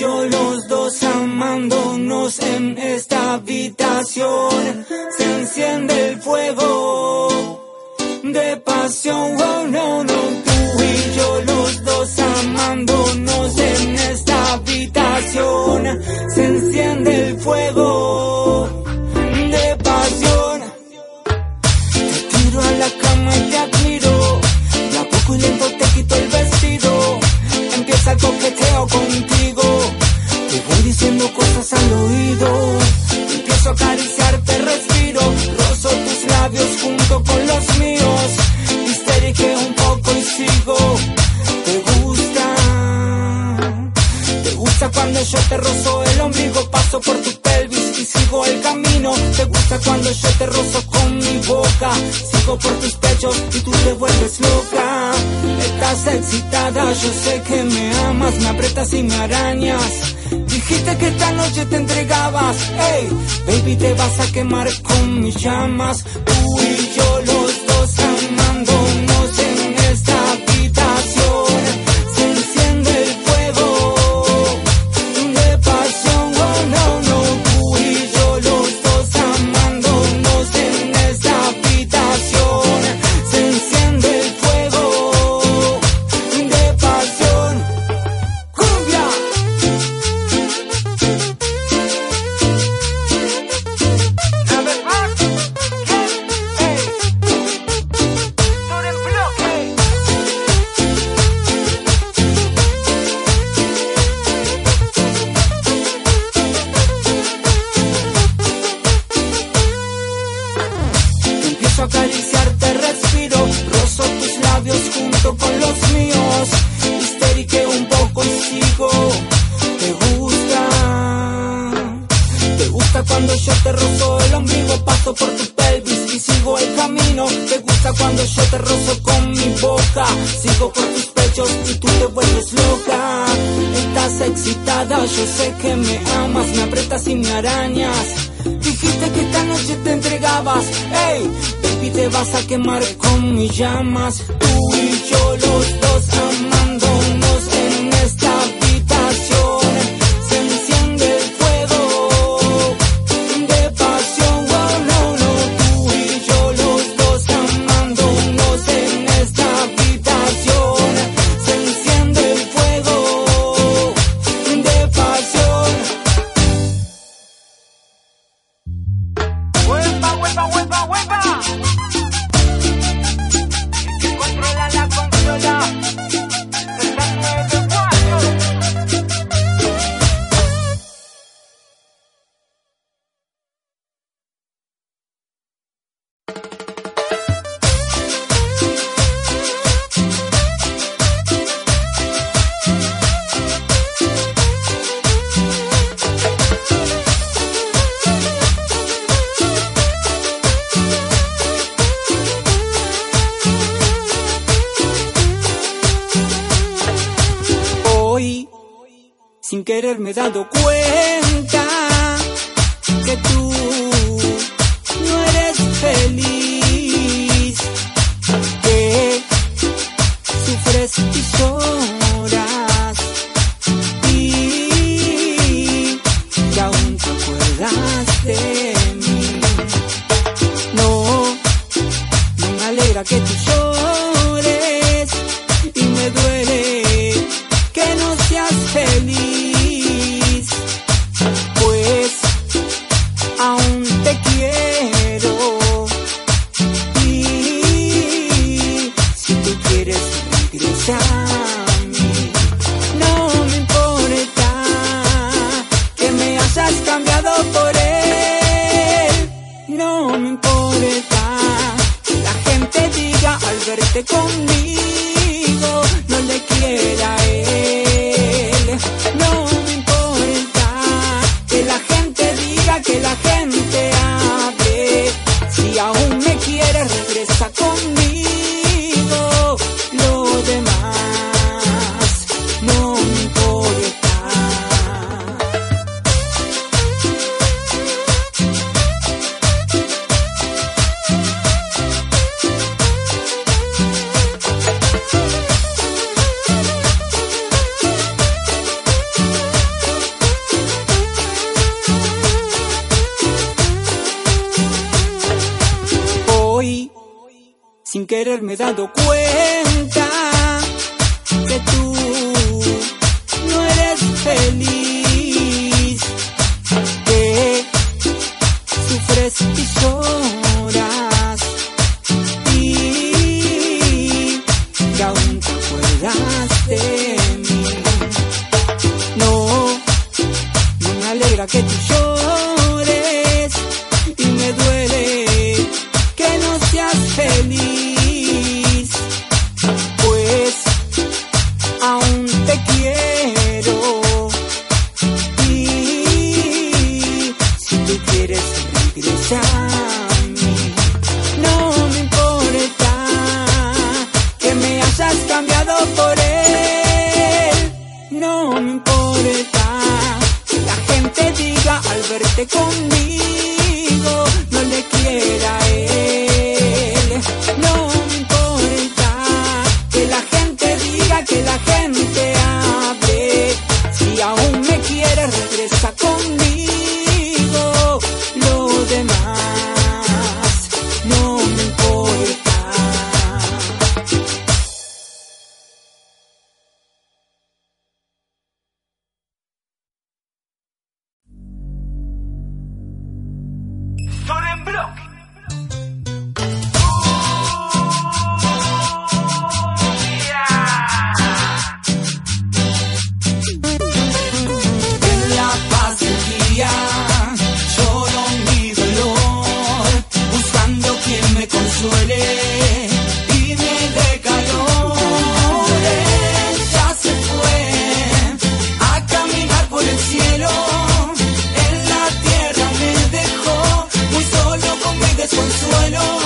yo los dos amándonos en esta habitación. Se enciende el fuego de pasión. Oh, no, no, tú y yo los dos amándonos en esta habitación. Se enciende el fuego de pasión. Te tiro a la cama y te admiro. Y a poco y lento te quito el vestido. Empieza el coqueteo contigo. Diciendo cosas al oído. Empiezo a acariciarte, respiro. Rozo tus labios junto con los míos. Histérique un poco y sigo. Te gusta. Te gusta cuando yo te rozo el ombligo, paso por tu pelvis y sigo el camino. Te gusta cuando yo te rozo con mi boca, sigo por tus pechos y tú te vuelves loca. Estás excitada, yo sé que me amas, me aprietas y me arañas. Dijiste que esta noche te entregabas, hey, baby te vas a quemar con mis llamas. Yo sé que me amas, me aprietas y me arañas. Dijiste que esta noche te entregabas, hey, baby te vas a quemar con mis llamas. Tú y yo los dos amándonos me he dado cuenta que tú no eres feliz, que sufres y lloras y que aún te acuerdas de mí. No, no me alegra que tú llores que tú no eres feliz, que sufres y lloras y que aún te acuerdas de mí. No, no me alegra que tú llores quieres regresa a no me importa que me hayas cambiado por él, no me importa que la gente diga al verte conmigo desconsuelo.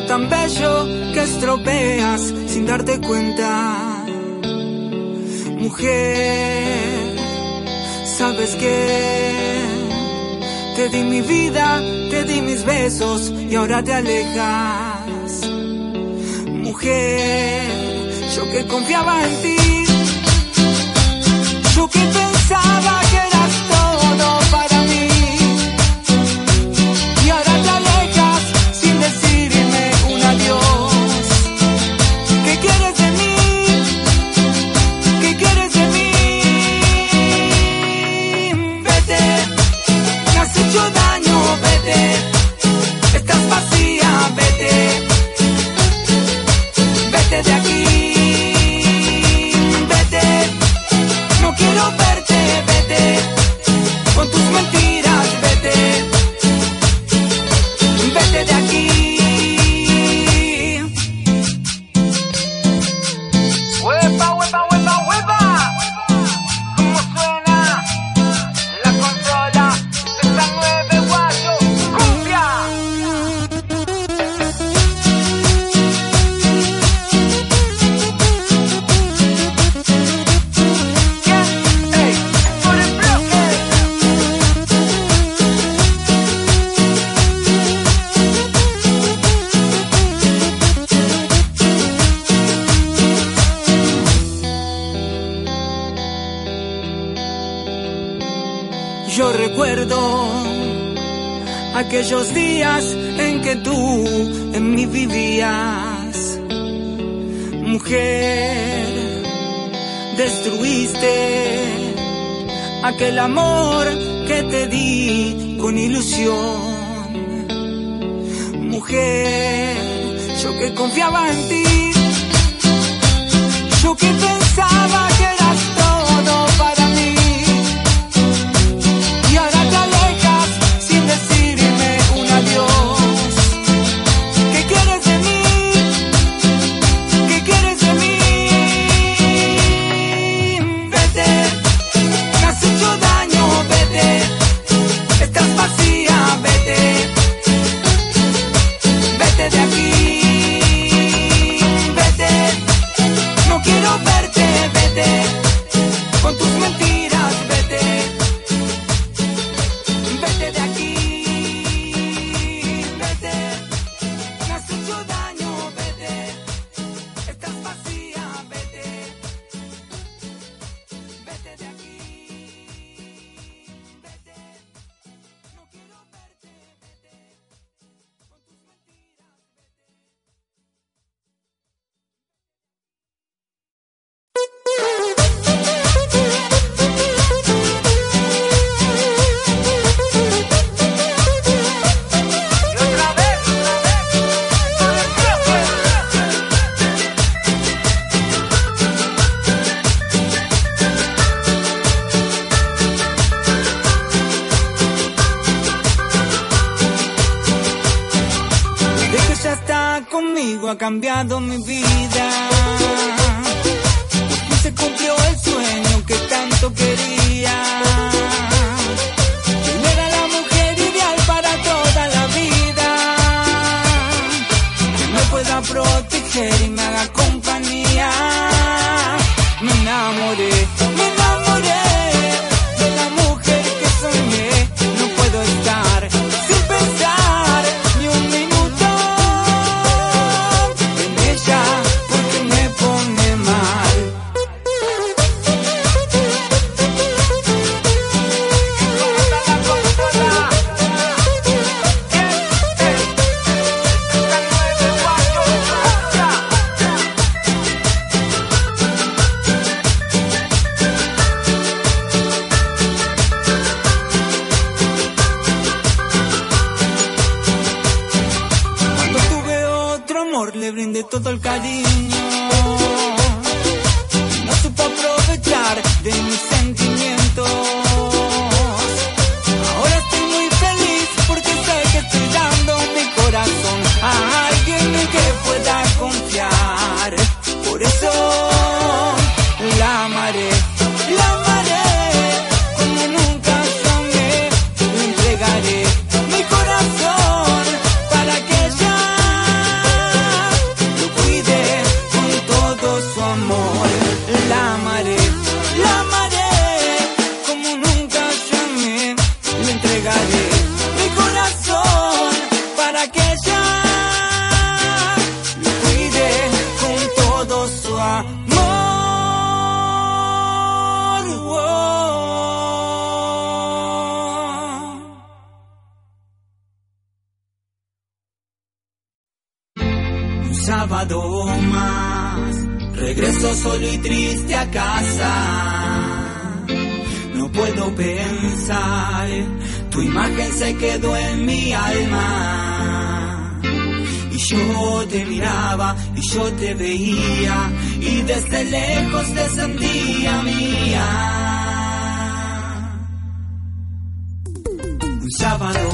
tan bello que estropeas sin darte cuenta. Mujer, ¿sabes qué? Te di mi vida, te di mis besos y ahora te alejas. Mujer, yo que confiaba en ti, yo que pensaba Mujer, destruiste aquel amor que te di con ilusión. Mujer, yo que confiaba en ti, yo que pensaba que eras todo para todo el cariño. Tu imagen se quedó en mi alma. Y yo te miraba y yo te veía y desde lejos te sentía mía. Un sábado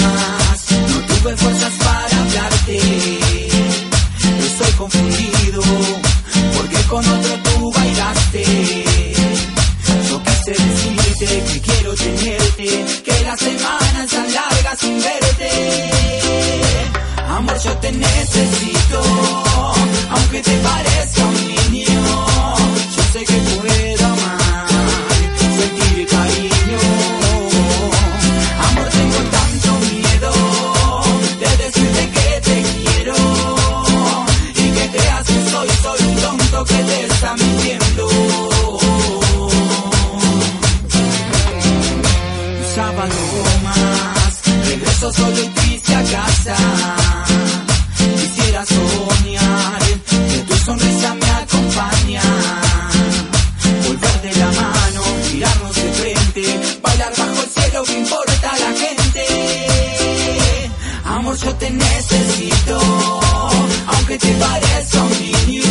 más, no tuve fuerzas para hablarte. Estoy confundido porque con otro tú bailaste. Yo quise decirte que quiero tenerte, las semanas son largas sin verte. Amor, yo te necesito, aunque te parezca Amor, te necesito, aunque te parezca un niño.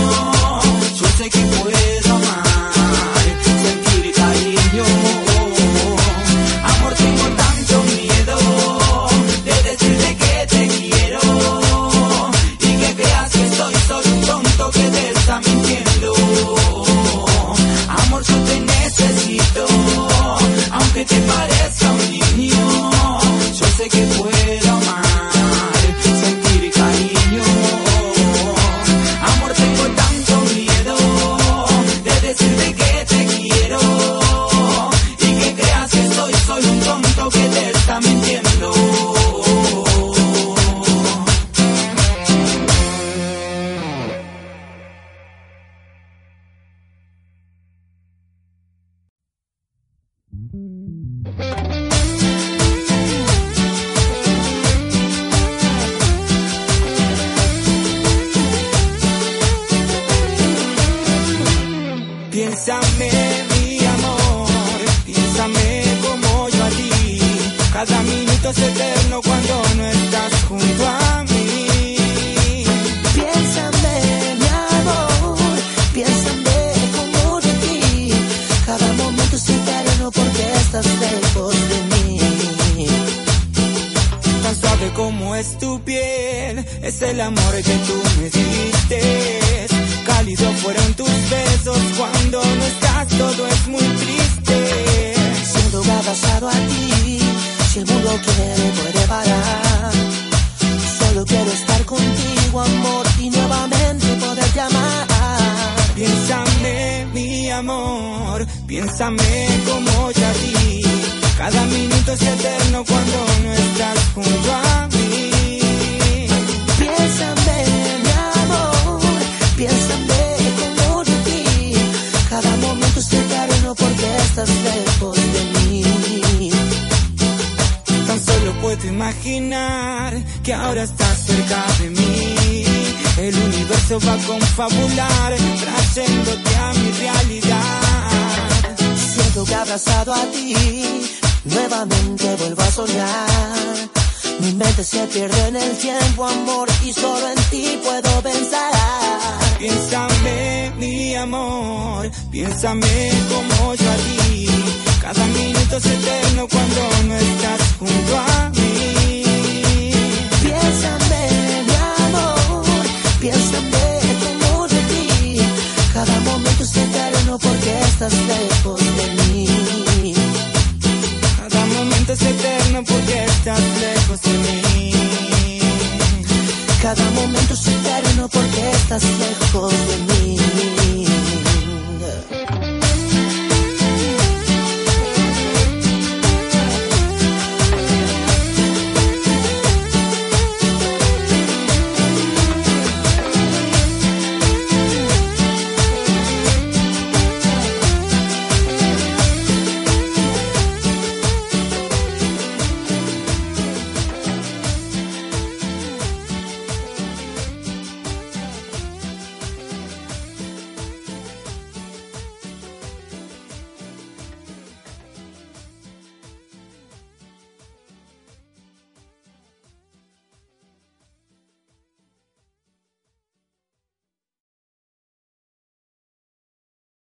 El amor que tú me diste. Cálido fueron tus besos cuando no estás, todo es muy triste. Siendo abrazado a ti, si el mundo quiere puede parar. Solo quiero estar contigo, amor, y nuevamente poder llamar. Piénsame, mi amor, piénsame como yo a ti. Cada minuto es eterno cuando va a confabular, trayéndote a mi realidad. Siento que abrazado a ti, nuevamente vuelvo a soñar. Mi mente se pierde en el tiempo, amor, y solo en ti puedo pensar. Piénsame, mi amor, piénsame como yo a ti. Cada minuto es eterno cuando no estás junto a mí. Estás lejos de mí. Cada momento es eterno porque estás lejos de mí. Cada momento es eterno porque estás lejos de mí.